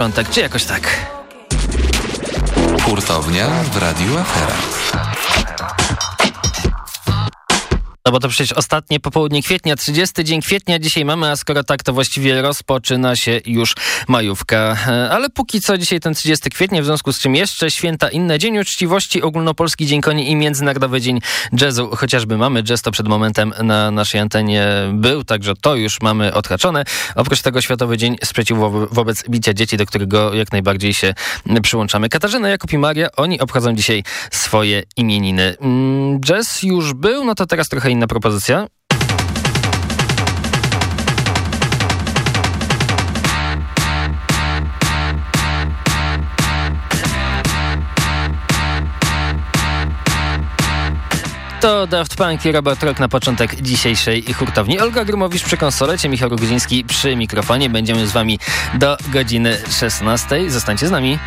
Piątek, czy jakoś tak. Hurtownia w Radiu Afera. No bo to przecież ostatnie popołudnie kwietnia, 30 dzień kwietnia dzisiaj mamy, a skoro tak, to właściwie rozpoczyna się już majówka. E, ale póki co dzisiaj ten 30 kwietnia, w związku z czym jeszcze święta inne. Dzień Uczciwości, Ogólnopolski Dzień Koni i Międzynarodowy Dzień Jazzu. Chociażby mamy jazz, to przed momentem na naszej antenie był, także to już mamy odhaczone. Oprócz tego Światowy Dzień Sprzeciwu wobec bicia dzieci, do którego jak najbardziej się przyłączamy. Katarzyna, Jakub i Maria, oni obchodzą dzisiaj swoje imieniny. Mm, jazz już był, no to teraz trochę inna propozycja. To Daft Punk i Robert na początek dzisiejszej hurtowni. Olga Grumowicz przy konsolecie, Michał Ruguziński przy mikrofonie. Będziemy z wami do godziny 16. Zostańcie z nami.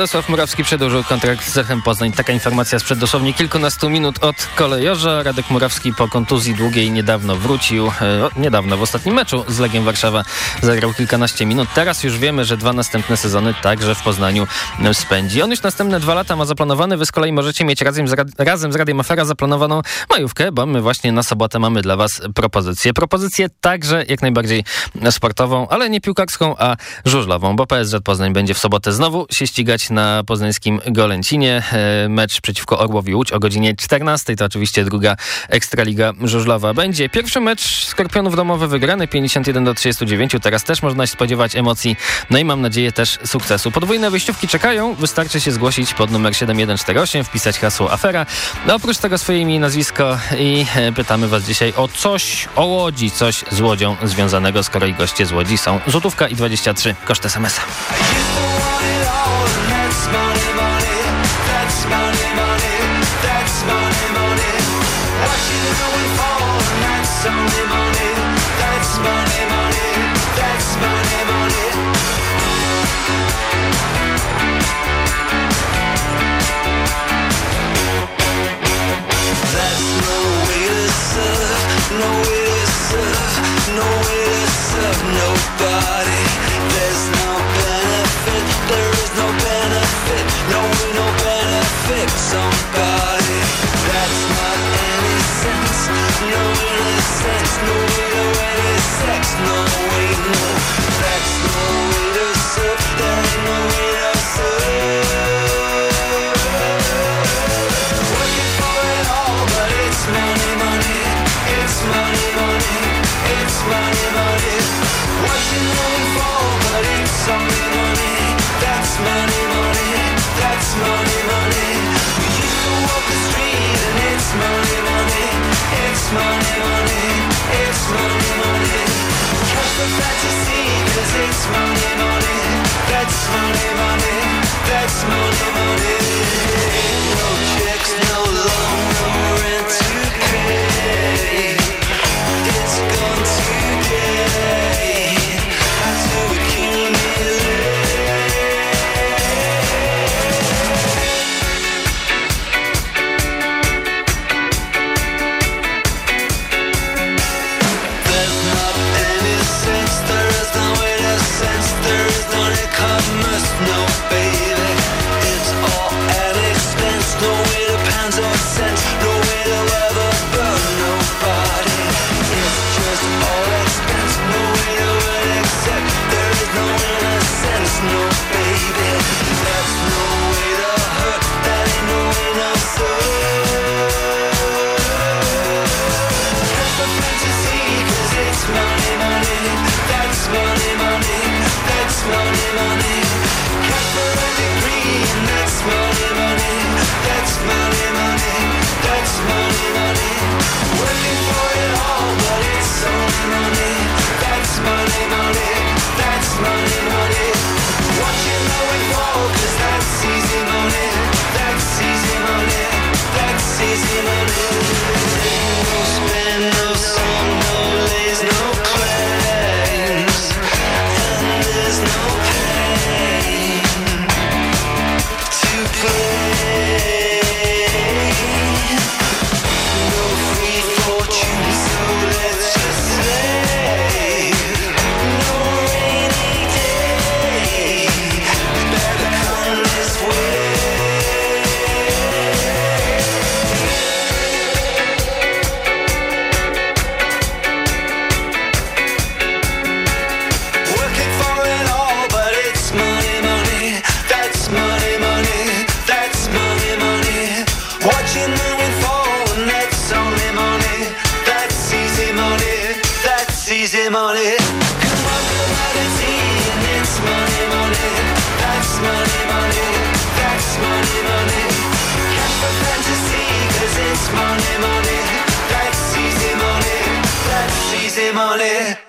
Radosław Murawski przedłużył kontrakt z Echem Poznań. Taka informacja sprzed dosłownie kilkunastu minut od kolejorza. Radek Murawski po kontuzji długiej niedawno wrócił. E, niedawno w ostatnim meczu z Legiem Warszawa zagrał kilkanaście minut. Teraz już wiemy, że dwa następne sezony także w Poznaniu spędzi. On już następne dwa lata ma zaplanowane. Wy z kolei możecie mieć razem z, razem z Radiem Afera zaplanowaną majówkę, bo my właśnie na sobotę mamy dla was propozycję. Propozycję także jak najbardziej sportową, ale nie piłkarską, a żużlową, bo PSZ Poznań będzie w sobotę znowu się ścigać na poznańskim Golęcinie. E, mecz przeciwko Orłowi Łódź o godzinie 14. To oczywiście druga Ekstraliga Żużlowa będzie. Pierwszy mecz Skorpionów domowy wygrany 51 do 39. Teraz też można się spodziewać emocji. No i mam nadzieję też sukcesu. Podwójne wyjściówki czekają. Wystarczy się zgłosić pod numer 7148, wpisać hasło afera. No oprócz tego swoje imię i nazwisko i e, pytamy was dzisiaj o coś o Łodzi, coś z Łodzią związanego, skoro i goście z Łodzi są złotówka i 23 koszt SMS-a. morning that you see, cause it's morning.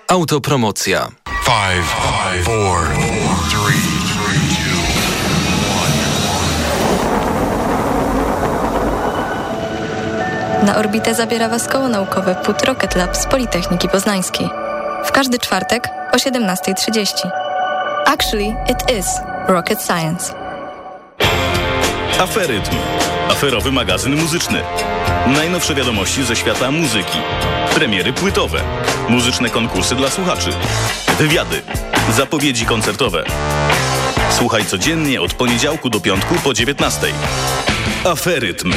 Autopromocja. 5, 5, 4, 3, Na orbitę zabiera Was koło naukowe PUT Rocket Lab z Politechniki Poznańskiej. W każdy czwartek o 17.30. Actually, it is Rocket Science. Aferytm. Aferowy magazyn muzyczny. Najnowsze wiadomości ze świata muzyki. Premiery płytowe. Muzyczne konkursy dla słuchaczy. Wywiady. Zapowiedzi koncertowe. Słuchaj codziennie od poniedziałku do piątku po 19. Aferytm.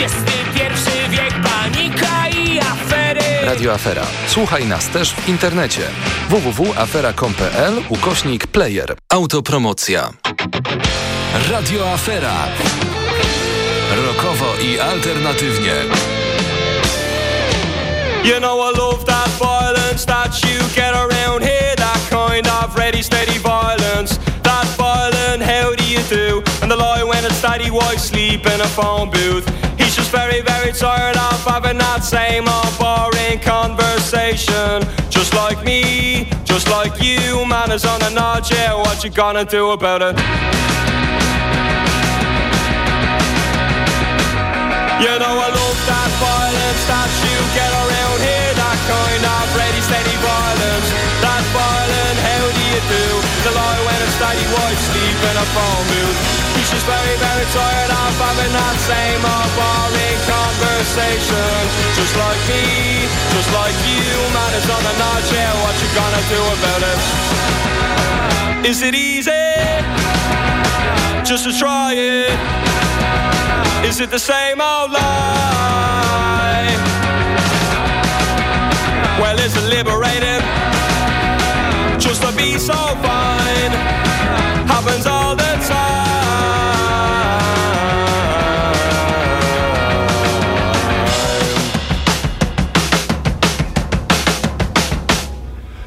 XXI wiek, panika i afery. Radio Afera. Słuchaj nas też w internecie. www.afera.com.pl ukośnik player. Autopromocja. Radio Afera. Rokowo i alternatywnie. You know I love that violence that you get around here That kind of ready steady violence. That violent how do you do? And the lie when it's daddy wife sleep in a phone booth. He's just very very tired of having that same old boring conversation. Just like me, just like you Man is on a nod, yeah, what you gonna do about it? You know I love that violence that you get around here That kind of ready steady violence That violent how do you do The lie when it's steady wife sleep in a phone booth He's just very very tired of having that same old boring conversation Just like me, just like you Man is on the notch, yeah what you gonna do about it? Is it easy? Just to try it is it the same old lie? Well, it's liberating just to be so fine. Happens all the time.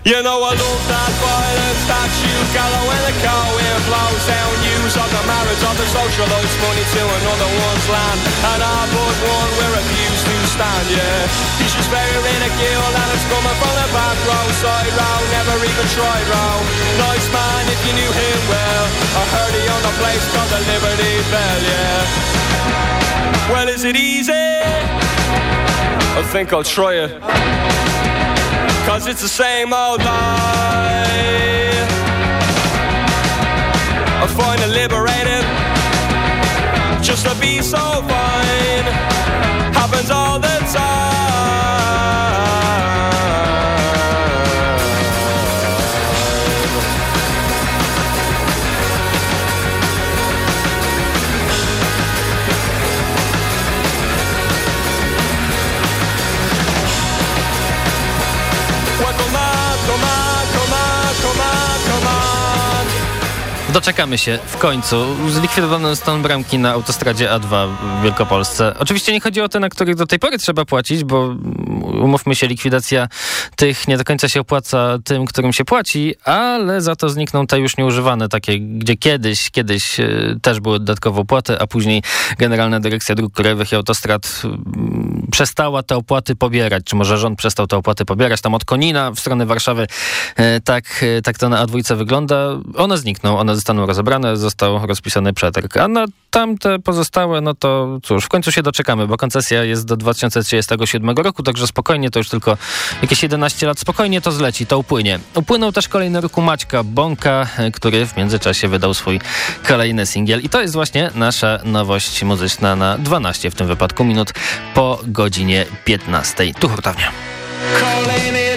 You know I love that violence that you got when the car it blows down news of the marriage of the socialites money to another one's land and I but one where a abused to stand, yeah. He's just very ridicule and it's coming from the back row. Side row, never even tried row Nice man if you knew him well. I heard he owned a place called the Liberty Bell, yeah. Well is it easy? I think I'll try it. Cause it's the same old life I find it liberating Just to be so fine Happens all the Doczekamy się w końcu. Zlikwidowano zostaną bramki na autostradzie A2 w Wielkopolsce. Oczywiście nie chodzi o te, na których do tej pory trzeba płacić, bo umówmy się, likwidacja tych nie do końca się opłaca tym, którym się płaci, ale za to znikną te już nieużywane, takie, gdzie kiedyś, kiedyś e, też były dodatkowe opłaty, a później Generalna Dyrekcja Dróg Krajowych i Autostrad mm, przestała te opłaty pobierać, czy może rząd przestał te opłaty pobierać. Tam od Konina w stronę Warszawy e, tak, e, tak to na A2 wygląda. One znikną, one zostaną rozebrane, został rozpisany przetarg. A na tamte pozostałe, no to cóż, w końcu się doczekamy, bo koncesja jest do 2037 roku, także spokojnie, to już tylko jakieś 11 lat, spokojnie to zleci, to upłynie. Upłynął też kolejny roku Maćka Bąka, który w międzyczasie wydał swój kolejny singiel i to jest właśnie nasza nowość muzyczna na 12 w tym wypadku minut po godzinie 15. Tu hurtownia. Kolejny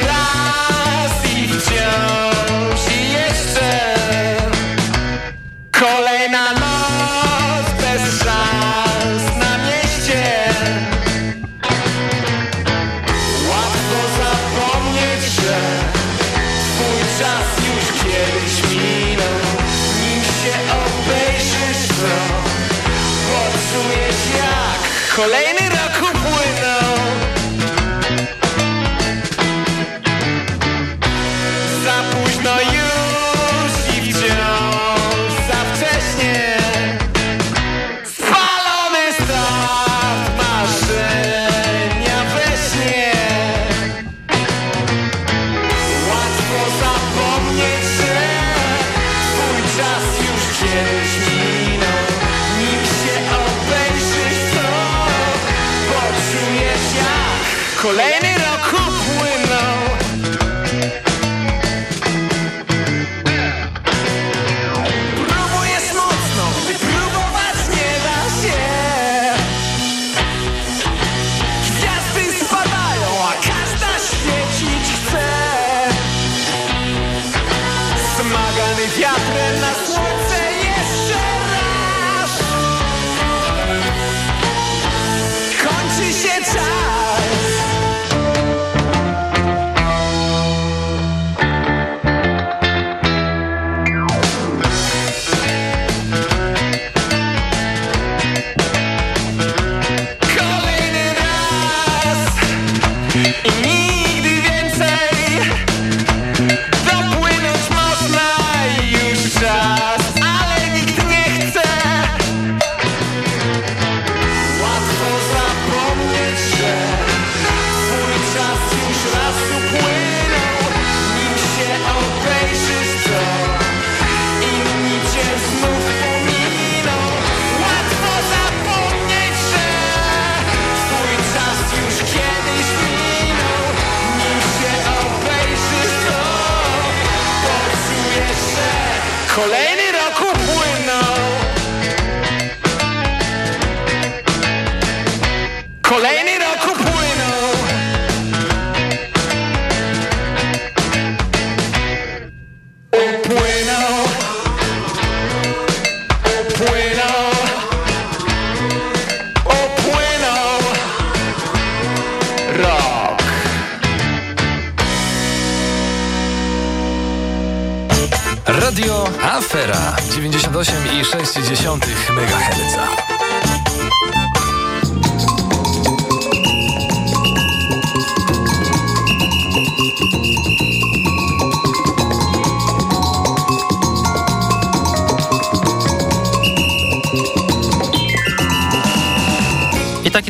98,6 MHz.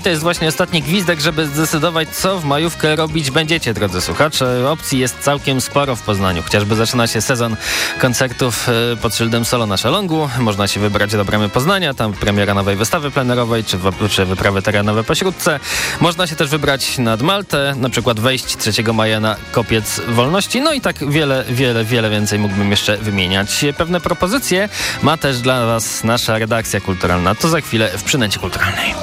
To jest właśnie ostatni gwizdek, żeby zdecydować, co w majówkę robić będziecie, drodzy słuchacze. Opcji jest całkiem sporo w Poznaniu. Chociażby zaczyna się sezon koncertów e, pod szyldem Solo na Szalongu. Można się wybrać do Bramy Poznania, tam premiera nowej wystawy plenerowej, czy, czy wyprawy terenowe po Śródce. Można się też wybrać nad Maltę, na przykład wejść 3 maja na Kopiec Wolności. No i tak wiele, wiele, wiele więcej mógłbym jeszcze wymieniać. Pewne propozycje ma też dla Was nasza redakcja kulturalna. To za chwilę w przynęcie kulturalnej.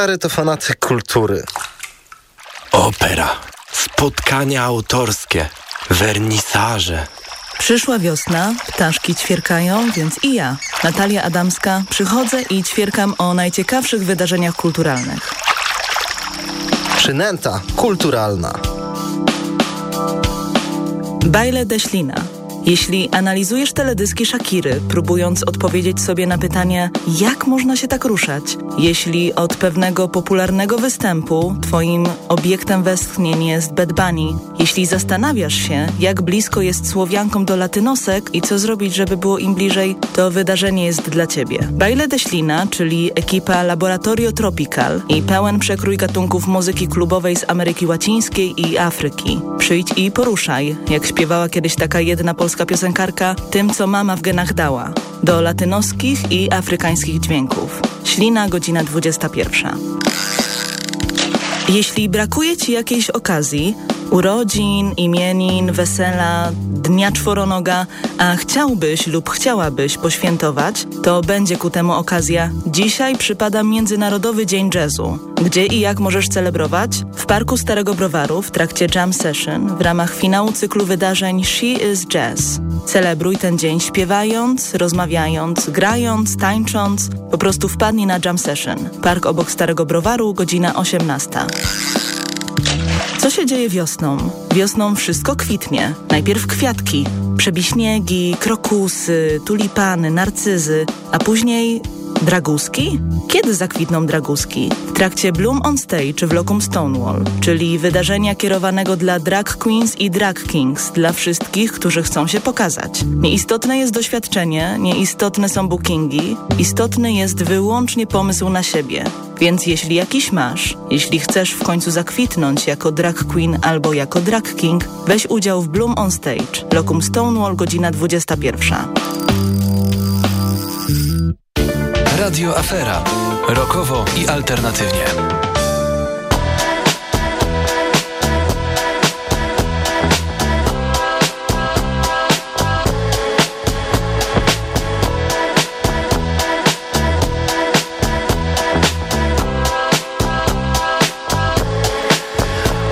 Stary to fanatyk kultury. Opera, spotkania autorskie, wernisaże. Przyszła wiosna, ptaszki ćwierkają, więc i ja, Natalia Adamska, przychodzę i ćwierkam o najciekawszych wydarzeniach kulturalnych. Przynęta kulturalna. Bajle Deślina. Jeśli analizujesz teledyski Shakiry, próbując odpowiedzieć sobie na pytanie, jak można się tak ruszać, jeśli od pewnego popularnego występu twoim obiektem westchnień jest Bad Bunny, jeśli zastanawiasz się, jak blisko jest Słowiankom do latynosek i co zrobić, żeby było im bliżej, to wydarzenie jest dla ciebie. Baile de Ślina, czyli ekipa Laboratorio Tropical i pełen przekrój gatunków muzyki klubowej z Ameryki Łacińskiej i Afryki. Przyjdź i poruszaj, jak śpiewała kiedyś taka jedna polska piosenkarka, tym co mama w genach dała, do latynoskich i afrykańskich dźwięków. Ślina, godzina 21. Jeśli brakuje Ci jakiejś okazji, urodzin, imienin, wesela, dnia czworonoga, a chciałbyś lub chciałabyś poświętować, to będzie ku temu okazja. Dzisiaj przypada Międzynarodowy Dzień Jazzu. Gdzie i jak możesz celebrować? W Parku Starego Browaru w trakcie Jam Session w ramach finału cyklu wydarzeń She is Jazz. Celebruj ten dzień śpiewając, rozmawiając, grając, tańcząc. Po prostu wpadnij na Jam Session. Park obok Starego Browaru, godzina 18. Co się dzieje wiosną? Wiosną wszystko kwitnie. Najpierw kwiatki, przebiśniegi, krokusy, tulipany, narcyzy, a później Draguski? Kiedy zakwitną draguski? W trakcie Bloom on Stage w Locum Stonewall, czyli wydarzenia kierowanego dla drag queens i drag kings, dla wszystkich, którzy chcą się pokazać. Nieistotne jest doświadczenie, nieistotne są bookingi, istotny jest wyłącznie pomysł na siebie. Więc jeśli jakiś masz, jeśli chcesz w końcu zakwitnąć jako drag queen albo jako drag king, weź udział w Bloom on Stage, Locum Stonewall, godzina 21. Radio Afera. Rokowo i alternatywnie.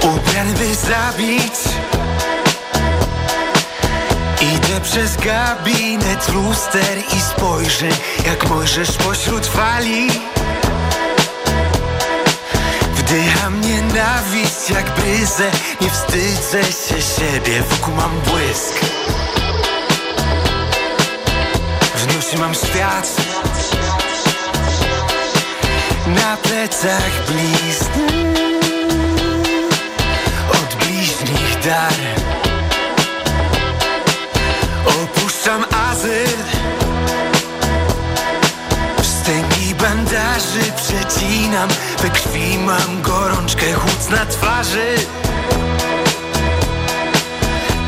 Ubrany by zabić przez gabinet luster i spojrzę Jak możesz pośród fali. Wdycham nienawiść jak bryzę Nie wstydzę się siebie, wokół mam błysk. W nosie mam świat. Na plecach blizny Od bliźnich dar bandaży przecinam We krwi mam gorączkę, chłód na twarzy.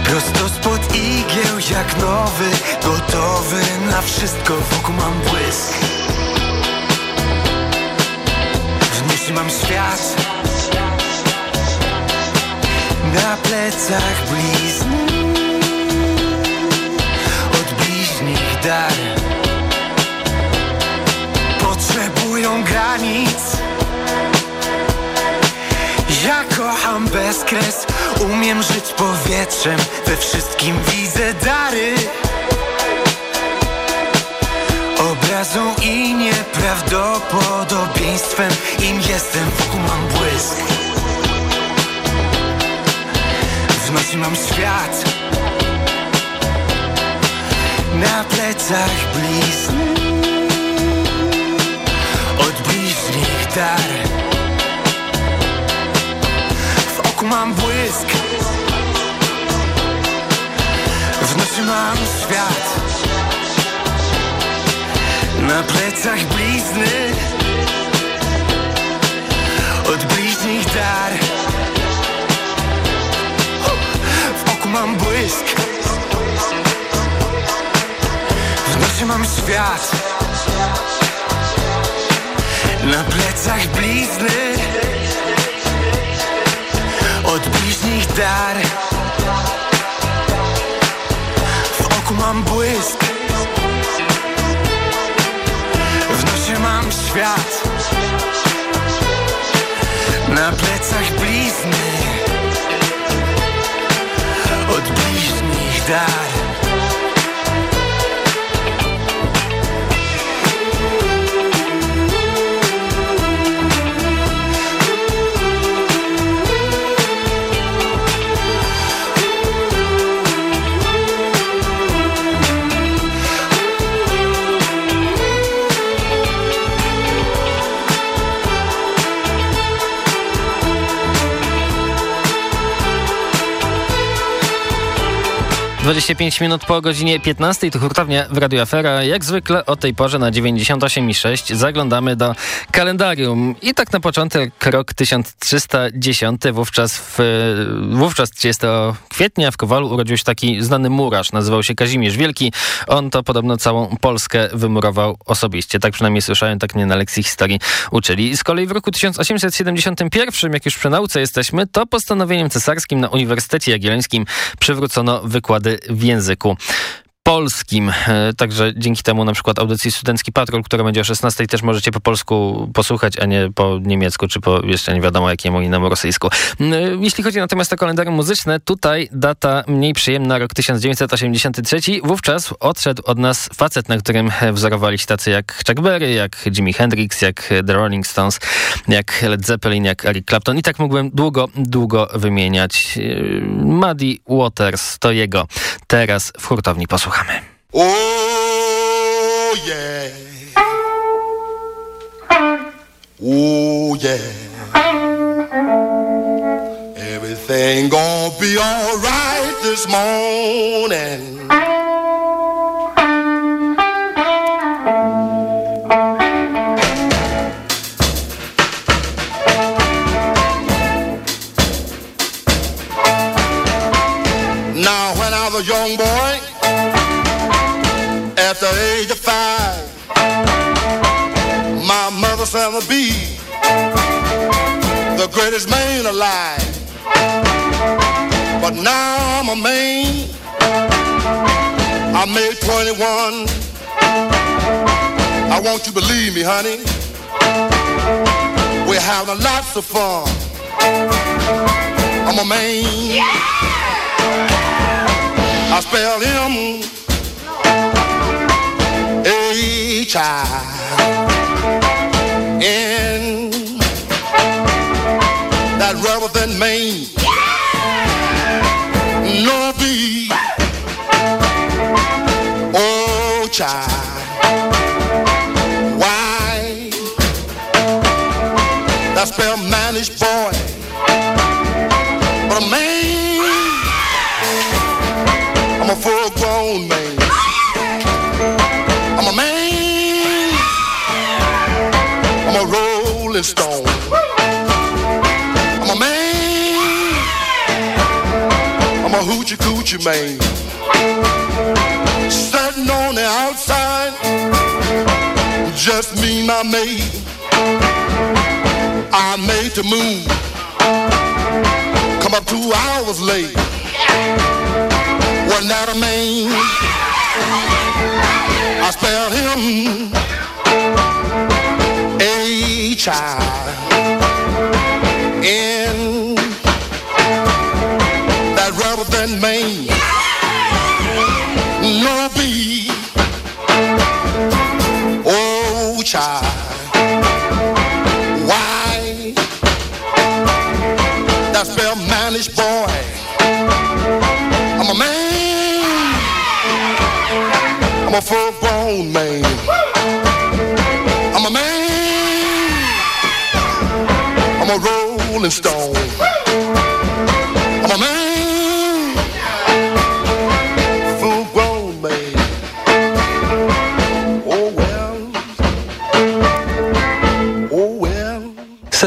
Prosto spod igieł jak nowy Gotowy na wszystko, wokół mam błysk W nosie mam świat. Na plecach blizny Od bliźnich dar Potrzebują granic. Ja kocham bezkres Umiem żyć powietrzem We wszystkim widzę dary. Obrazą i nieprawdopodobieństwem Im jestem, wokół mam błysk. W nocy mam świat. Na plecach blizny W oku mam błysk. W nocy mam świat. Na plecach blizny. Od bliźnich dar. W oku mam błysk. W nocy mam świat Na plecach blizny. Od bliźnich dar. W oku mam błysk. W nosie mam świat. Na plecach blizny. Od bliźnich dar 25 minut po godzinie 15 to hurtownia w Radio Afera. Jak zwykle o tej porze na 98,6 zaglądamy do kalendarium. I tak na początek rok 1310, wówczas, w, wówczas 30 kwietnia w Kowalu urodził się taki znany murarz, nazywał się Kazimierz Wielki. On to podobno całą Polskę wymurował osobiście. Tak przynajmniej słyszałem, tak mnie na lekcji historii uczyli. Z kolei w roku 1871, jak już przy nauce jesteśmy, to postanowieniem cesarskim na Uniwersytecie Jagiellońskim przywrócono wykłady w języku polskim. E, także dzięki temu na przykład audycji Studencki Patrol, która będzie o 16 też możecie po polsku posłuchać, a nie po niemiecku, czy po jeszcze nie wiadomo jakiemu innemu rosyjsku. E, jeśli chodzi natomiast o kalendarium muzyczne, tutaj data mniej przyjemna, rok 1983. Wówczas odszedł od nas facet, na którym wzorowali się tacy jak Chuck Berry, jak Jimi Hendrix, jak The Rolling Stones, jak Led Zeppelin, jak Eric Clapton. I tak mógłbym długo, długo wymieniać. E, Muddy Waters to jego. Teraz w hurtowni Oh yeah. Oh yeah. Everything gonna be alright this morning. Now when I was young boy to be the greatest man alive. But now I'm a man. I made 21. I want you to believe me, honey. We're having lots of fun. I'm a man. Yeah! I spell him child in that rubber than Maine. No be, oh child. Why? That spell manish boy, but a man. I'm a full grown man. Rolling stone. I'm a man. I'm a hoochie coochie man. Sitting on the outside, just me, my maid. I made the move. Come up two hours late. Wasn't that a man? I spelled him child in that rubber than Maine. No be, oh child. Why? That spell manish boy. I'm a man. I'm a full grown man. Rolling stone.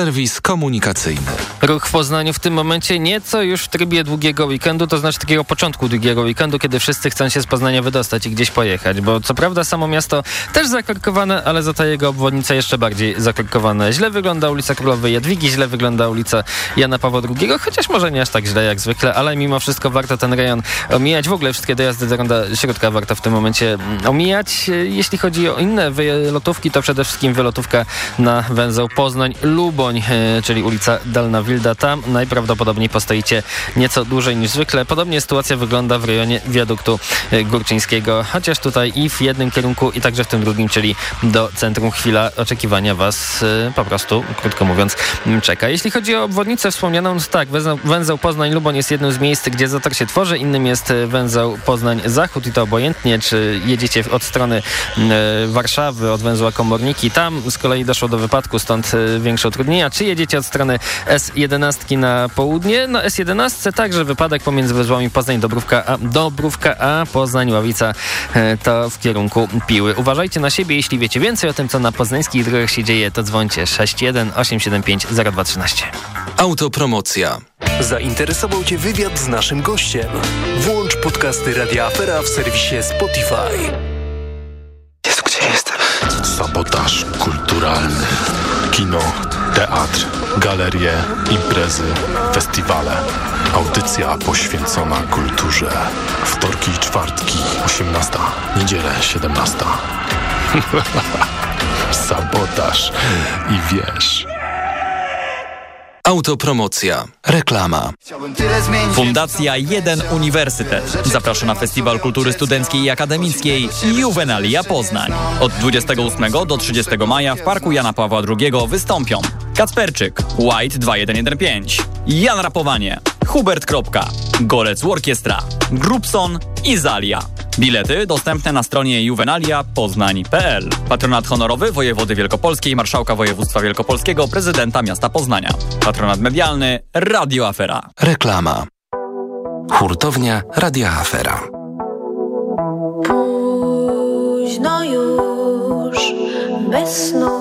Serwis komunikacyjny. Ruch w Poznaniu w tym momencie nieco już w trybie długiego weekendu, to znaczy takiego początku długiego weekendu, kiedy wszyscy chcą się z Poznania wydostać i gdzieś pojechać, bo co prawda samo miasto też zakorkowane, ale za ta jego obwodnica jeszcze bardziej zakorkowane. Źle wygląda ulica Królowej Jadwigi, źle wygląda ulica Jana Pawła II, chociaż może nie aż tak źle jak zwykle, ale mimo wszystko warto ten rejon omijać. W ogóle wszystkie dojazdy do ronda środka warto w tym momencie mm, omijać. Jeśli chodzi o inne wylotówki, to przede wszystkim wylotówka na węzeł Poznań-Luboń, e, czyli ulica Dalna Wilda. Tam najprawdopodobniej postoicie nieco dłużej niż zwykle. Podobnie sytuacja wygląda w rejonie wiaduktu e, Górczyńskiego, chociaż tutaj i w jednym kierunku, i także w tym drugim, czyli do centrum chwila oczekiwania Was e, po prostu, krótko mówiąc, czeka. Jeśli chodzi o obwodnicę wspomnianą, to tak, węzeł, Poznań-Luboń jest jednym z miejsc, gdzie zator się tworzy, innym jest węzeł Poznań-Zachód i to obojętnie, czy jedziecie od strony Warszawy, od węzła Komorniki. Tam z kolei doszło do wypadku, stąd większe utrudnienia. Czy jedziecie od strony S11 na południe? Na S11 także wypadek pomiędzy węzłami Poznań-Dobrówka A, Dobrówka A, Poznań-Ławica e, to w kierunku Piły. Uważajcie na siebie, jeśli wiecie więcej o tym, co na poznańskich drogach się dzieje, to dzwońcie 61 875 0213. Autopromocja. Zainteresował Cię wywiad z naszym gościem? Włącz podcasty Radia Afera w serwisie Spotify. Jezu, gdzie jestem? Sabotaż kulturalny. Kino, teatr, galerie, imprezy, festiwale. Audycja poświęcona kulturze. Wtorki i czwartki, 18. Niedzielę, 17. Sabotaż i wiesz. Autopromocja. Reklama. Fundacja Jeden Uniwersytet zaprasza na Festiwal Kultury Studenckiej i Akademickiej Juvenalia Poznań. Od 28 do 30 maja w Parku Jana Pawła II wystąpią Kacperczyk, White 2115, Jan Rapowanie, Hubert Kropka, Golec Orkiestra, Grupson i Zalia. Bilety dostępne na stronie juvenalia.poznań.pl. Patronat honorowy wojewody wielkopolskiej, marszałka województwa wielkopolskiego, prezydenta miasta Poznania. Patronat medialny Radio Afera. Reklama. Hurtownia Radia Afera. Późno już, bez snu,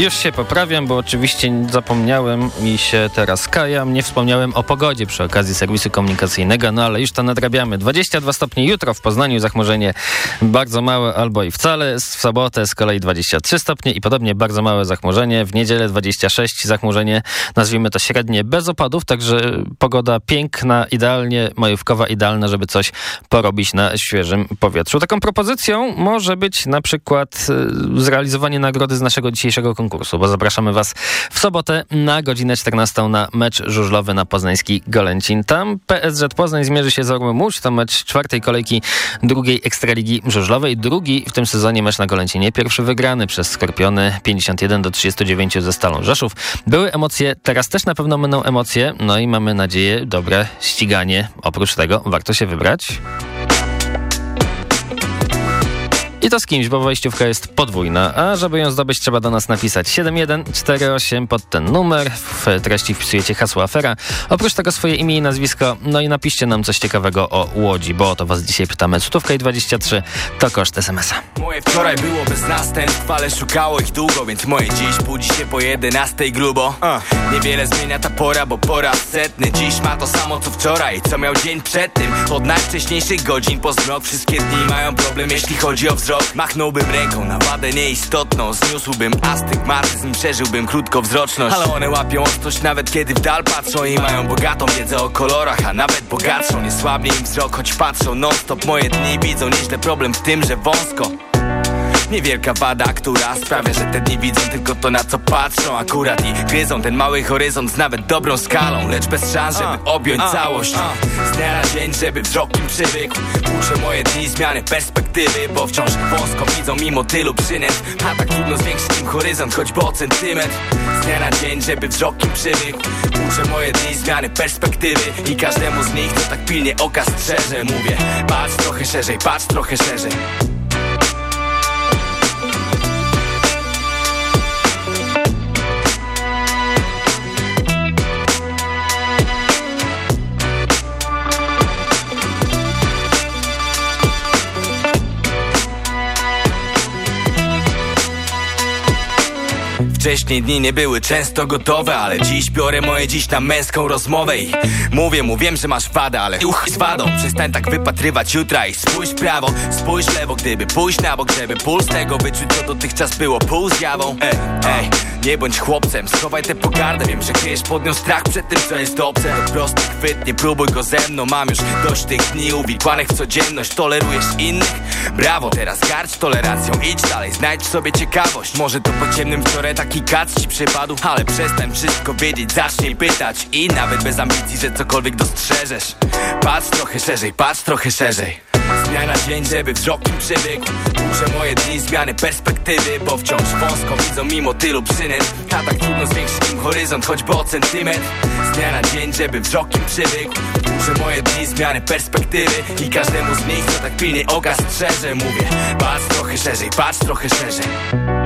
Już się poprawiam, bo oczywiście zapomniałem i się teraz kajam. Nie wspomniałem o pogodzie przy okazji serwisu komunikacyjnego, no ale już to nadrabiamy. 22 stopnie jutro w Poznaniu, zachmurzenie bardzo małe albo i wcale. W sobotę z kolei 23 stopnie i podobnie bardzo małe zachmurzenie. W niedzielę 26 zachmurzenie, nazwijmy to średnie, bez opadów, także pogoda piękna, idealnie majówkowa, idealna, żeby coś porobić na świeżym powietrzu. Taką propozycją może być na przykład y, zrealizowanie nagrody z naszego dzisiejszego konkursu, bo zapraszamy Was w sobotę na godzinę 14 na mecz żużlowy na poznański Golęcin. Tam PSZ Poznań zmierzy się z Orłem Łódź. To mecz czwartej kolejki drugiej Ekstraligi Żużlowej. Drugi w tym sezonie mecz na Golęcinie. Pierwszy wygrany przez Skorpiony 51 do 39 ze Stalą Rzeszów. Były emocje, teraz też na pewno będą emocje. No i mamy nadzieję dobre ściganie. Oprócz tego warto się wybrać. I to z kimś, bo wejściówka jest podwójna, a żeby ją zdobyć trzeba do nas napisać 7148 pod ten numer. W treści wpisujecie hasło afera. Oprócz tego swoje imię i nazwisko, no i napiszcie nam coś ciekawego o Łodzi, bo o to was dzisiaj pytamy. Cudówka i 23 to koszt SMS-a. Moje wczoraj było bez następstw, ale szukało ich długo, więc moje dziś budzi się po 11 grubo. Uh. Niewiele zmienia ta pora, bo po raz setny dziś ma to samo co wczoraj, co miał dzień przed tym. Od najwcześniejszych godzin po zmrok wszystkie dni mają problem, jeśli chodzi o wzrok. Machnąłbym ręką na wadę nieistotną, zniósłbym astygmatyzm, przeżyłbym krótkowzroczność. Ale one łapią ostrość nawet kiedy w dal patrzą i mają bogatą wiedzę o kolorach, a nawet bogatszą. Nie słabnie im wzrok, choć patrzą non-stop. Moje dni widzą nieźle problem w tym, że wąsko. Niewielka wada, która sprawia, że te dni widzą tylko to na co patrzą. Akurat i gryzą ten mały horyzont z nawet dobrą skalą Lecz bez szans, żeby objąć całość. Z dnia na dzień, żeby wzrokiem przywykł. Uczę moje dni zmiany perspektywy Bo wciąż wąsko widzą mimo tylu przynęt. A tak trudno zwiększyć im horyzont choćby o centymetr. Z dnia na dzień, żeby wzrokiem przywykł. Uczę moje dni zmiany perspektywy I każdemu z nich, co tak pilnie oka strzeże. Mówię, patrz trochę szerzej, patrz trochę szerzej Wcześniej dni nie były często gotowe Ale dziś biorę moje dziś na męską rozmowę I mówię mu, wiem, że masz wadę Ale uch z wadą, przestań tak wypatrywać jutra I spójrz prawo, spójrz lewo Gdyby pójść na bok, żeby puls tego wyczuć Co dotychczas było pół zjawą Ej, ej, nie bądź chłopcem Schowaj tę pogardę, wiem, że kryjesz pod nią strach Przed tym, co jest obce. Prosty chwyt, nie próbuj go ze mną Mam już dość tych dni uwikłanych w codzienność. Tolerujesz innych? Brawo, teraz garść tolerancją Idź dalej, znajdź sobie ciekawość. Może to po ciemnym wczoraj taki kac ci przypadł Ale przestań wszystko wiedzieć, zacznij pytać I nawet bez ambicji, że cokolwiek dostrzeżesz. Patrz trochę szerzej, patrz trochę szerzej. Z dnia na dzień, żeby wzrokiem przywykł. Muszę moje dni zmiany perspektywy Bo wciąż wąsko widzą mimo tylu przynęt. A tak trudno zwiększyć im horyzont choćby o centymetr. Z dnia na dzień, żeby wzrokiem przywykł. Muszę moje dni zmiany perspektywy I każdemu z nich, co tak pilnie oka strzeże. Mówię, patrz trochę szerzej, patrz trochę szerzej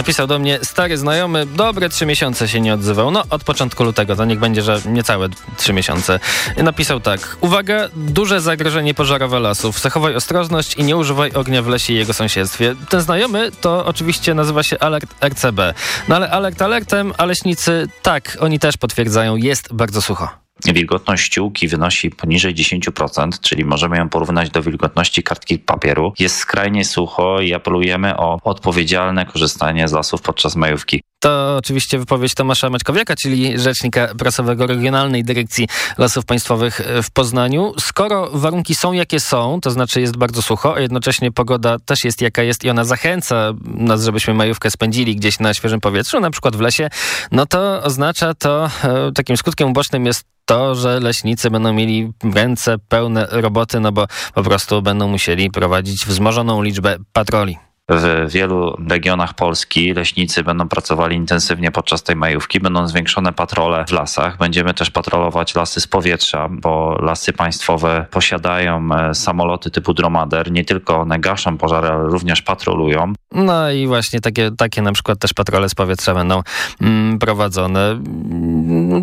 Napisał do mnie stary znajomy, dobre trzy miesiące się nie odzywał. No, od początku lutego, to niech będzie, że niecałe trzy miesiące. Napisał tak. Uwaga, duże zagrożenie pożarowe lasów. Zachowaj ostrożność i nie używaj ognia w lesie i jego sąsiedztwie. Ten znajomy to oczywiście nazywa się Alert RCB. No ale alert alertem, a leśnicy, tak, oni też potwierdzają, jest bardzo sucho. Wilgotność ściółki wynosi poniżej 10%, czyli możemy ją porównać do wilgotności kartki papieru. Jest skrajnie sucho i apelujemy o odpowiedzialne korzystanie z lasów podczas majówki. To oczywiście wypowiedź Tomasza Maćkowiaka, czyli rzecznika prasowego Regionalnej Dyrekcji Lasów Państwowych w Poznaniu. Skoro warunki są jakie są, to znaczy jest bardzo sucho, a jednocześnie pogoda też jest jaka jest i ona zachęca nas, żebyśmy majówkę spędzili gdzieś na świeżym powietrzu, na przykład w lesie, no to oznacza to, e, takim skutkiem ubocznym jest to, że leśnicy będą mieli ręce pełne roboty, no bo po prostu będą musieli prowadzić wzmożoną liczbę patroli. W wielu regionach Polski leśnicy będą pracowali intensywnie podczas tej majówki, będą zwiększone patrole w lasach. Będziemy też patrolować lasy z powietrza, bo lasy państwowe posiadają e, samoloty typu dromader. Nie tylko one gaszą pożary, ale również patrolują. No i właśnie takie, takie na przykład też patrole z powietrza będą mm, prowadzone.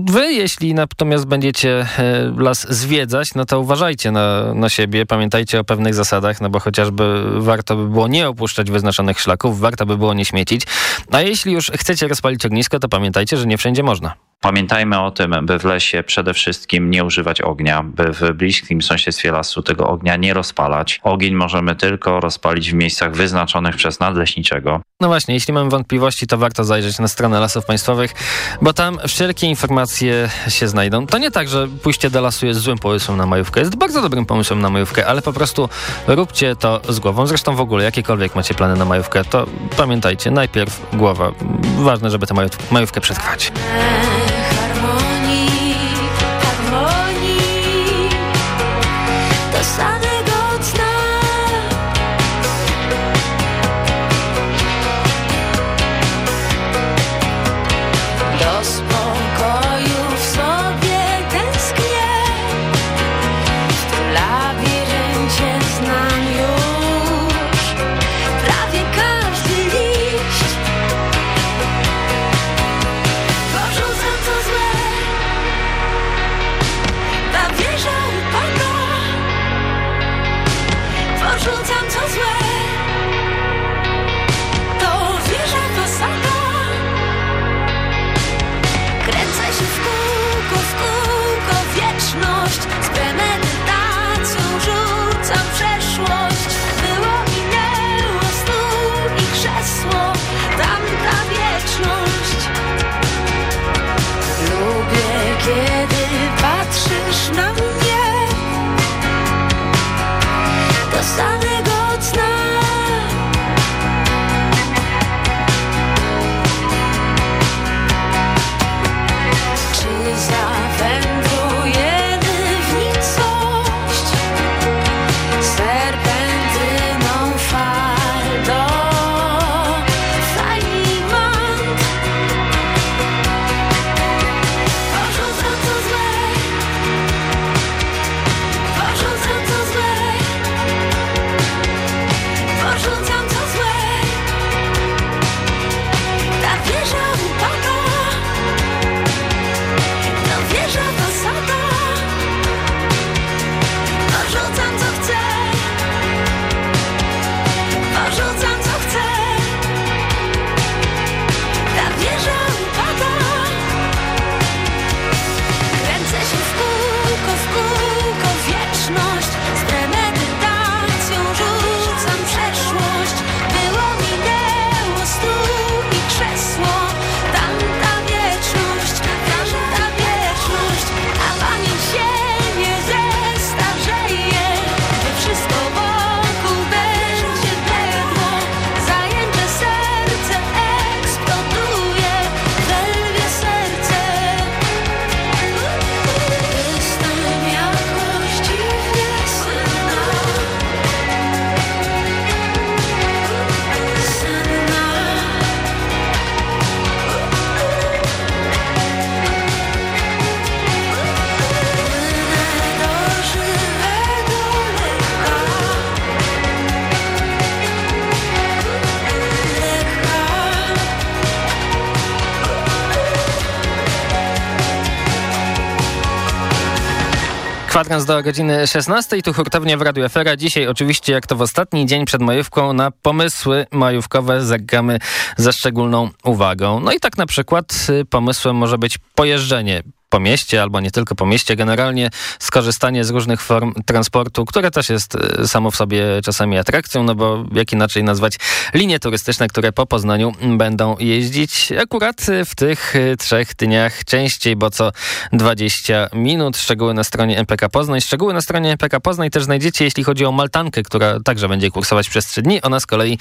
Wy, jeśli natomiast będziecie e, las zwiedzać, no to uważajcie na, na siebie, pamiętajcie o pewnych zasadach, no bo chociażby warto by było nie opuszczać wyznaczonych szlaków, warto by było nie śmiecić. A jeśli już chcecie rozpalić ognisko, to pamiętajcie, że nie wszędzie można. Pamiętajmy o tym, by w lesie przede wszystkim nie używać ognia, by w bliskim sąsiedztwie lasu tego ognia nie rozpalać. Ogień możemy tylko rozpalić w miejscach wyznaczonych przez nadleśniczego. No właśnie, jeśli mamy wątpliwości, to warto zajrzeć na stronę Lasów Państwowych, bo tam wszelkie informacje się znajdą. To nie tak, że pójście do lasu jest złym pomysłem na majówkę. Jest bardzo dobrym pomysłem na majówkę, ale po prostu róbcie to z głową. Zresztą w ogóle, jakiekolwiek macie plany na majówkę, to pamiętajcie, najpierw głowa. Ważne, żeby tę majówkę przetrwać. Kwadrans do godziny 16. Tu hurtownie w Radiu Efera. Dzisiaj oczywiście, jak to w ostatni dzień przed majówką, na pomysły majówkowe zagamy ze szczególną uwagą. No i tak na przykład y, pomysłem może być pojeżdżenie po mieście, albo nie tylko po mieście, generalnie skorzystanie z różnych form transportu, które też jest e, samo w sobie czasami atrakcją, no bo jak inaczej nazwać linie turystyczne, które po Poznaniu będą jeździć akurat w tych e, trzech dniach częściej, bo co 20 minut. Szczegóły na stronie MPK Poznań. Szczegóły na stronie MPK Poznań też znajdziecie, jeśli chodzi o Maltankę, która także będzie kursować przez trzy dni. Ona z kolei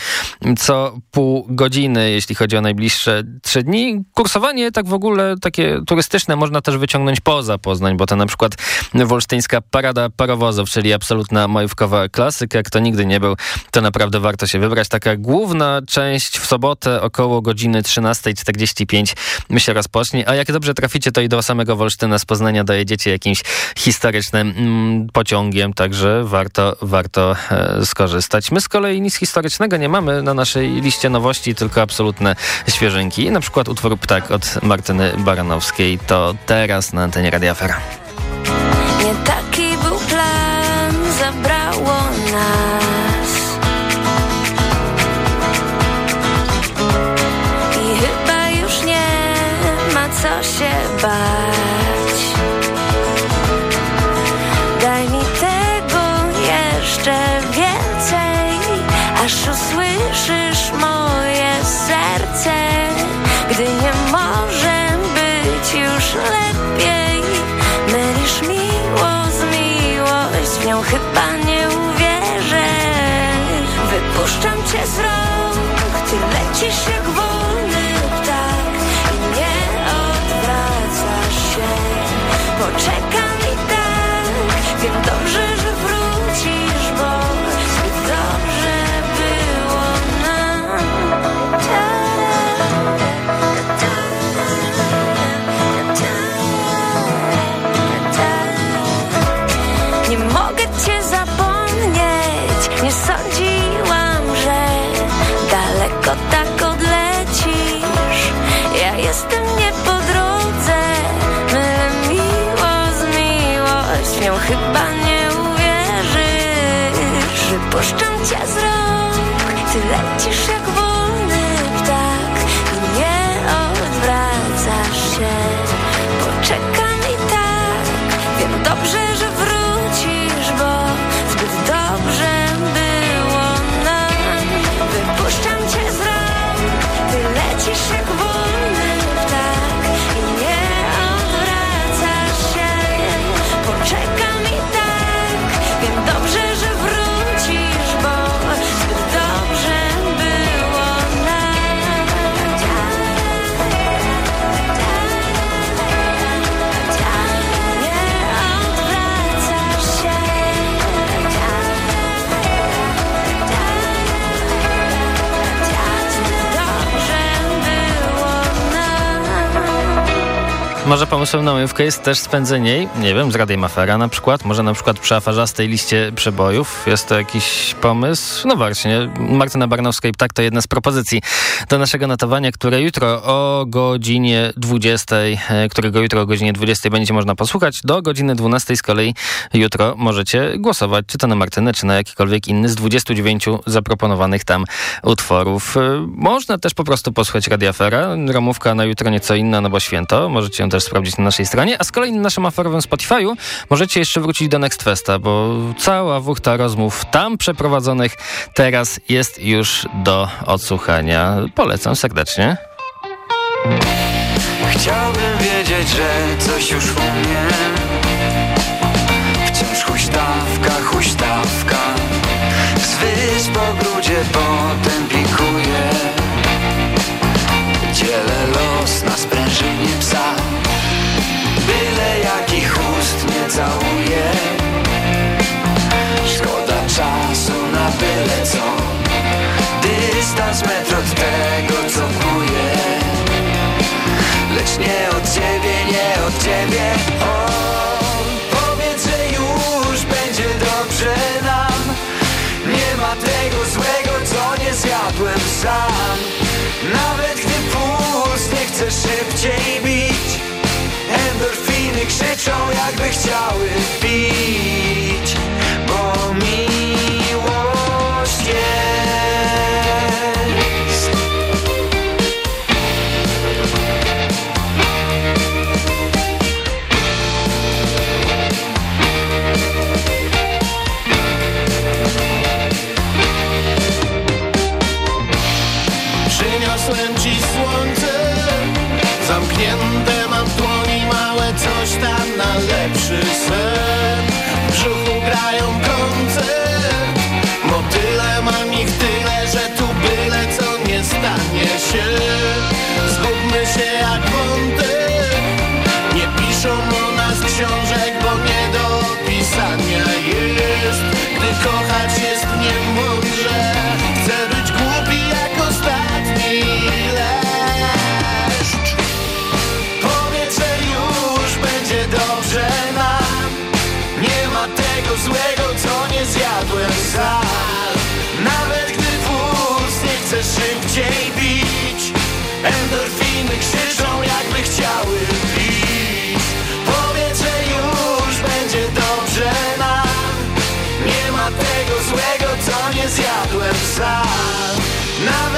co pół godziny, jeśli chodzi o najbliższe trzy dni. Kursowanie tak w ogóle takie turystyczne można też też wyciągnąć poza Poznań, bo to na przykład Wolsztyńska Parada Parowozów, czyli absolutna majówkowa klasyka. Kto nigdy nie był, to naprawdę warto się wybrać. Taka główna część w sobotę około godziny 13.45 się rozpocznie, a jak dobrze traficie, to i do samego Wolsztyna z Poznania dojedziecie jakimś historycznym mm, pociągiem, także warto, warto e, skorzystać. My z kolei nic historycznego nie mamy na naszej liście nowości, tylko absolutne świeżynki. Na przykład utwór Ptak od Martyny Baranowskiej. To teraz na antenie Radia Afera. Wypuszczam cię z rąk. Ty lecisz jak wolny Może pomysłem na majówkę jest też spędzenie jej, nie wiem, z Radiem Afera na przykład, może na przykład przy afarzastej liście przebojów. Jest to jakiś pomysł? No właśnie, Martyna Barnowska i Ptak to jedna z propozycji do naszego notowania, które jutro o godzinie 20, e, którego jutro o godzinie 20 będzie można posłuchać. Do godziny 12 z kolei jutro możecie głosować, czy to na Martynę, czy na jakikolwiek inny z 29 zaproponowanych tam utworów. E, Można też po prostu posłuchać Radia Afera. Romówka na jutro nieco inna, no bo święto. Możecie ją też sprawdzić na naszej stronie. A z kolei na naszym aferowym Spotify'u możecie jeszcze wrócić do Next Festa, bo cała wuchta rozmów tam przeprowadzonych teraz jest już do odsłuchania. Polecam serdecznie. Chciałbym wiedzieć, że coś już umiem Wciąż huśtawka, huśtawka Z wysp po grudzie potem sam Nawet gdy puls nie chce szybciej bić Endorfiny krzyczą, jakby chciały pić Bo miłość jest Nawet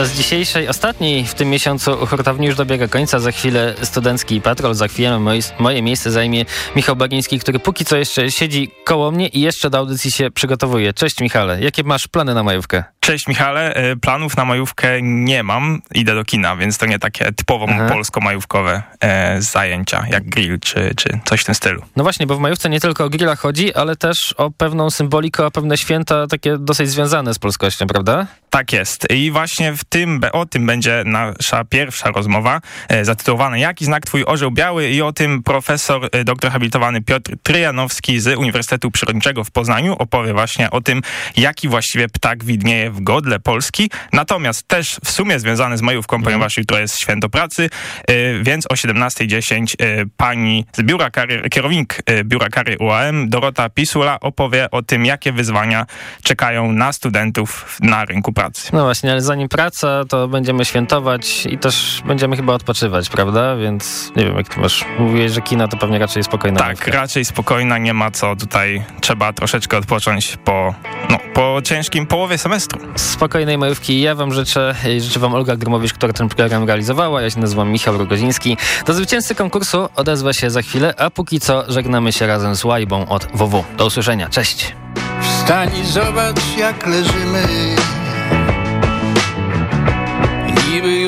Czas dzisiejszej, ostatniej w tym miesiącu hurtowni już dobiega końca. Za chwilę studencki patrol, za chwilę moje, moje miejsce zajmie Michał Bagiński, który póki co jeszcze siedzi koło mnie i jeszcze do audycji się przygotowuje. Cześć Michale, jakie masz plany na majówkę? Cześć Michale, E, planów na majówkę nie mam, idę do kina, więc to nie takie typowo polsko-majówkowe e, zajęcia, jak grill czy, czy coś w tym stylu. No właśnie, bo w majówce nie tylko o grilla chodzi, ale też o pewną symbolikę, o pewne święta takie dosyć związane z polskością, prawda? Tak jest. I właśnie w tym, o tym będzie nasza pierwsza rozmowa e, zatytułowana Jaki znak twój orzeł biały? I o tym profesor e, doktor habilitowany Piotr Tryjanowski z Uniwersytetu Przyrodniczego w Poznaniu opowie właśnie o tym, jaki właściwie ptak widnieje w godle Polski. Natomiast też w sumie związany z majówką, ponieważ jutro jest święto pracy, e, więc o 17.10 e, pani z biura kary, kierownik biura kary UAM Dorota Pisula opowie o tym, jakie wyzwania czekają na studentów na rynku pracy. No właśnie, ale zanim praca, to będziemy świętować i też będziemy chyba odpoczywać, prawda? Więc nie wiem, jak ty masz. Mówiłeś, że kina to pewnie raczej spokojna Tak, majówka. raczej spokojna, nie ma co tutaj, trzeba troszeczkę odpocząć po, no, po ciężkim połowie semestru. Spokojnej majówki ja wam życzę. i Życzę wam Olga Gromowicz, która ten program realizowała. Ja się nazywam Michał Rogoziński. Do zwycięzcy konkursu odezwę się za chwilę, a póki co żegnamy się razem z Łajbą od WW. Do usłyszenia. Cześć. Wstań i zobacz jak leżymy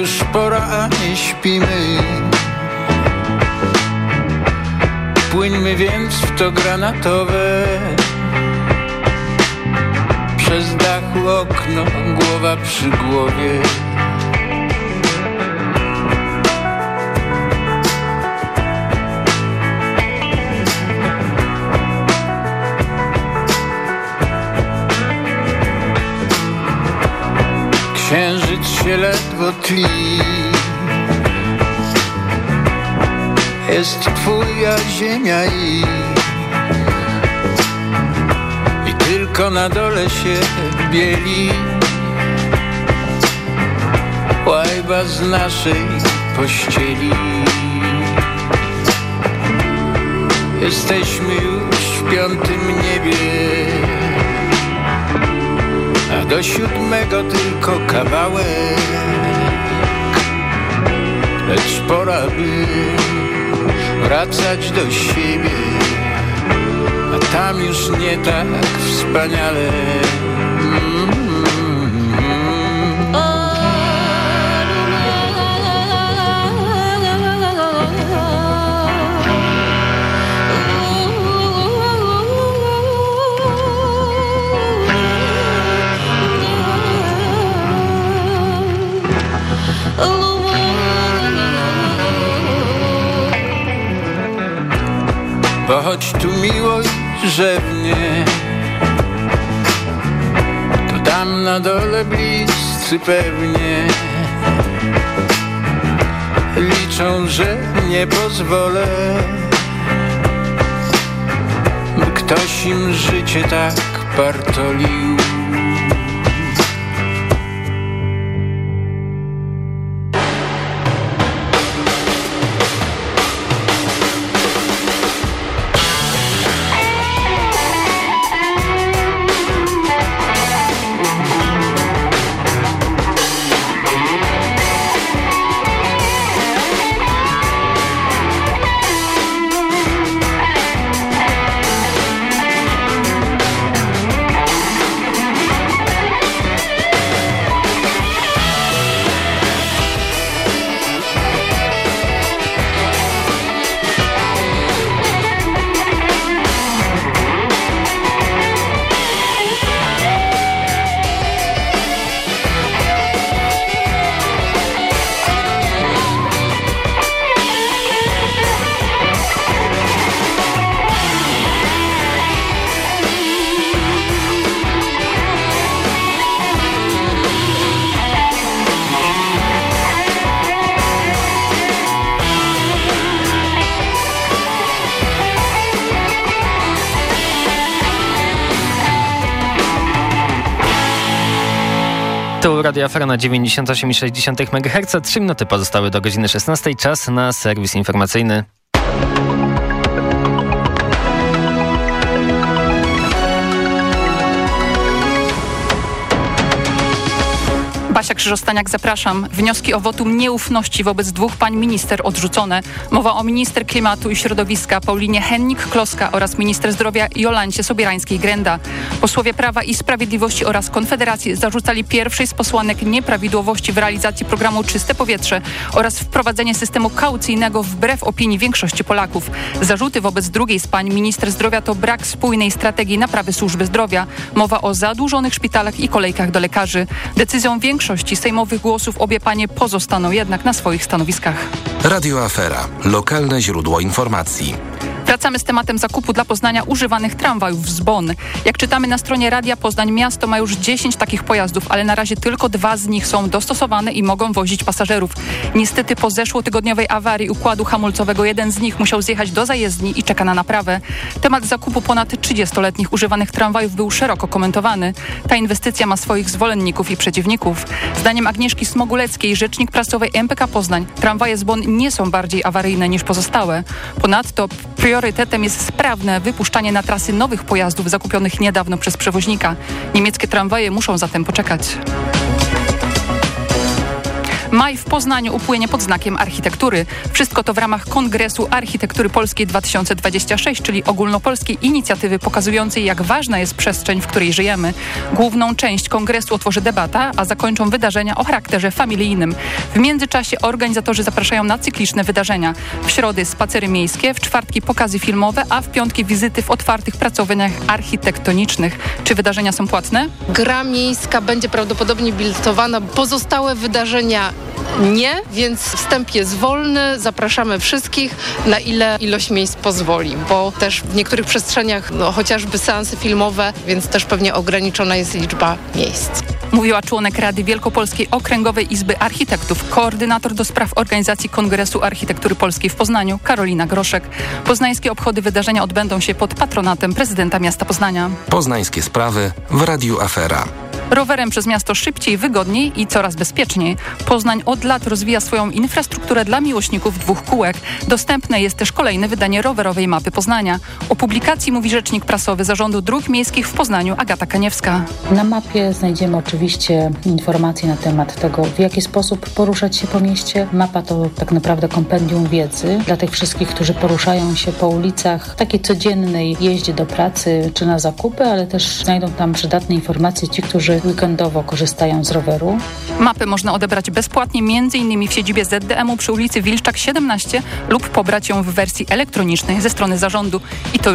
już pora, a nie śpimy. Płyńmy więc w to granatowe. Przez dachu okno, głowa przy głowie Księżyc się ledwo tli. Jest twoja ziemia i I tylko na dole się bieli. Łajba z naszej pościeli. Jesteśmy już w piątym niebie do siódmego tylko kawałek. Lecz pora by wracać do siebie A tam już nie tak wspaniale Bo choć tu miłość rzewnie To Tam na dole bliscy pewnie Liczą, że nie pozwolę By ktoś im życie tak partolił Radio Afera na 98,6 MHz. 3 minuty pozostały do godziny 16. Czas na serwis informacyjny. Basia Krzyżostaniak, zapraszam. Wnioski o wotum nieufności wobec dwóch pań minister odrzucone. Mowa o minister klimatu i środowiska Paulinie Hennik-Kloska oraz minister zdrowia Jolancie Sobierańskiej-Grenda. Posłowie Prawa i Sprawiedliwości oraz Konfederacji zarzucali pierwszej z posłanek nieprawidłowości w realizacji programu Czyste Powietrze oraz wprowadzenie systemu kaucyjnego wbrew opinii większości Polaków. Zarzuty wobec drugiej z pań minister zdrowia to brak spójnej strategii naprawy służby zdrowia. Mowa o zadłużonych szpitalach i kolejkach do lekarzy. Decyzją większości większości sejmowych głosów obie panie pozostaną jednak na swoich stanowiskach. Radio Afera. Lokalne źródło informacji. Wracamy z tematem zakupu dla Poznania używanych tramwajów z Bonn. Jak czytamy na stronie Radia Poznań, miasto ma już 10 takich pojazdów, ale na razie tylko dwa z nich są dostosowane i mogą wozić pasażerów. Niestety po zeszłotygodniowej awarii układu hamulcowego jeden z nich musiał zjechać do zajezdni i czeka na naprawę. Temat zakupu ponad 30-letnich używanych tramwajów był szeroko komentowany. Ta inwestycja ma swoich zwolenników i przeciwników. Zdaniem Agnieszki Smoguleckiej, rzecznik prasowej MPK Poznań, tramwaje z Bonn nie są bardziej awaryjne niż pozostałe. Ponadto priorytetem jest sprawne wypuszczanie na trasy nowych pojazdów zakupionych niedawno przez przewoźnika. Niemieckie tramwaje muszą zatem poczekać. Maj w Poznaniu upłynie pod znakiem architektury. Wszystko to w ramach Kongresu Architektury Polskiej 2026, czyli ogólnopolskiej inicjatywy pokazującej, jak ważna jest przestrzeń, w której żyjemy. Główną część kongresu otworzy debata, a zakończą wydarzenia o charakterze familijnym. W międzyczasie organizatorzy zapraszają na cykliczne wydarzenia. W środy spacery miejskie, w czwartki pokazy filmowe, a w piątki wizyty w otwartych pracowniach architektonicznych. Czy wydarzenia są płatne? Gra miejska będzie prawdopodobnie biletowana. Pozostałe wydarzenia nie, więc wstęp jest wolny. Zapraszamy wszystkich, na ile ilość miejsc pozwoli, bo też w niektórych przestrzeniach, no, chociażby seanse filmowe, więc też pewnie ograniczona jest liczba miejsc. Mówiła członek Rady Wielkopolskiej Okręgowej Izby Architektów, koordynator do spraw organizacji Kongresu Architektury Polskiej w Poznaniu, Karolina Groszek. Poznańskie obchody wydarzenia odbędą się pod patronatem prezydenta miasta Poznania. Poznańskie sprawy w Radiu Afera. Rowerem przez miasto szybciej, wygodniej i coraz bezpieczniej. Poznań od lat rozwija swoją infrastrukturę dla miłośników dwóch kółek. Dostępne jest też kolejne wydanie rowerowej mapy Poznania. O publikacji mówi rzecznik prasowy Zarządu Dróg Miejskich w Poznaniu Agata Kaniewska. Na mapie znajdziemy oczywiście informacje na temat tego, w jaki sposób poruszać się po mieście. Mapa to tak naprawdę kompendium wiedzy dla tych wszystkich, którzy poruszają się po ulicach, takiej codziennej jeździe do pracy czy na zakupy, ale też znajdą tam przydatne informacje ci, którzy weekendowo korzystają z roweru. Mapy można odebrać bezpłatnie m.in. w siedzibie ZDM-u przy ulicy Wilczak 17 lub pobrać ją w wersji elektronicznej ze strony zarządu. I to